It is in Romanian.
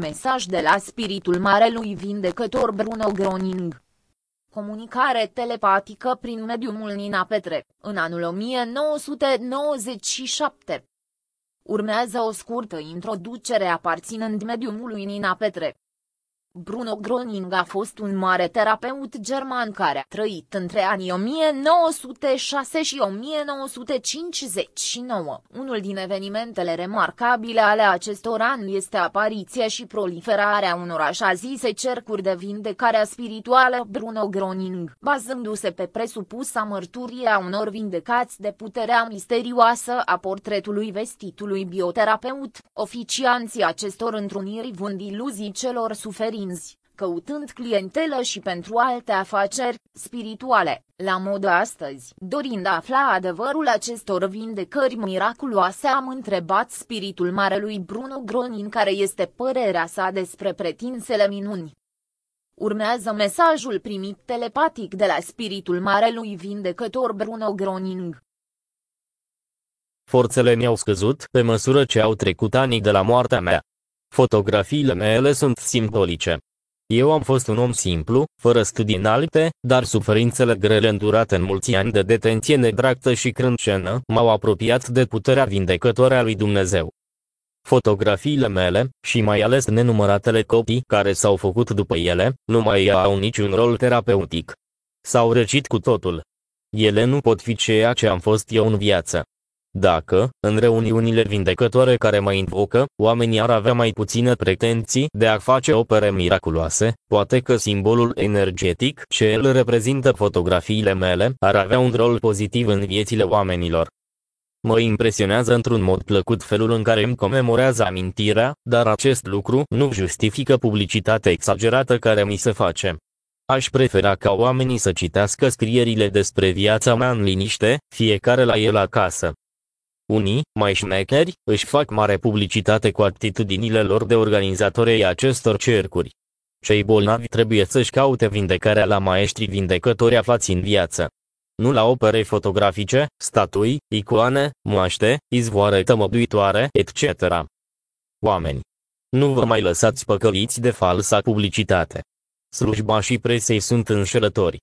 Mesaj de la spiritul marelui vindecător Bruno Groning. Comunicare telepatică prin mediumul Nina Petre, în anul 1997. Urmează o scurtă introducere aparținând mediumului Nina Petre. Bruno Groning a fost un mare terapeut german care a trăit între anii 1906 și 1959. Unul din evenimentele remarcabile ale acestor ani este apariția și proliferarea unor așa zise cercuri de vindecare spirituală Bruno Groning, bazându-se pe presupusa mărturie a unor vindecați de puterea misterioasă a portretului vestitului bioterapeut. Oficianții acestor întruniri vând iluzii celor suferi prinzi, căutând clientelă și pentru alte afaceri spirituale, la mod astăzi. Dorind a afla adevărul acestor vindecări miraculoase am întrebat spiritul marelui Bruno Gronin care este părerea sa despre pretinsele minuni. Urmează mesajul primit telepatic de la spiritul marelui vindecător Bruno Groning. Forțele mi-au scăzut pe măsură ce au trecut anii de la moartea mea. Fotografiile mele sunt simbolice. Eu am fost un om simplu, fără studii înalte, dar suferințele grele îndurate în mulți ani de detenție nedractă și crâncenă m-au apropiat de puterea vindecătoare a lui Dumnezeu. Fotografiile mele, și mai ales nenumăratele copii care s-au făcut după ele, nu mai au niciun rol terapeutic. S-au răcit cu totul. Ele nu pot fi ceea ce am fost eu în viață. Dacă, în reuniunile vindecătoare care mă invocă, oamenii ar avea mai puține pretenții de a face opere miraculoase, poate că simbolul energetic ce îl reprezintă fotografiile mele ar avea un rol pozitiv în viețile oamenilor. Mă impresionează într-un mod plăcut felul în care îmi comemorează amintirea, dar acest lucru nu justifică publicitatea exagerată care mi se face. Aș prefera ca oamenii să citească scrierile despre viața mea în liniște, fiecare la el acasă. Unii, mai șmecheri, își fac mare publicitate cu atitudinile lor de organizatori ai acestor cercuri. Cei bolnavi trebuie să-și caute vindecarea la maestri vindecători aflați în viață. Nu la opere fotografice, statui, icoane, moaște, izvoare tămăduitoare, etc. Oameni. Nu vă mai lăsați păcăliți de falsa publicitate. Slujba și presei sunt înșelători.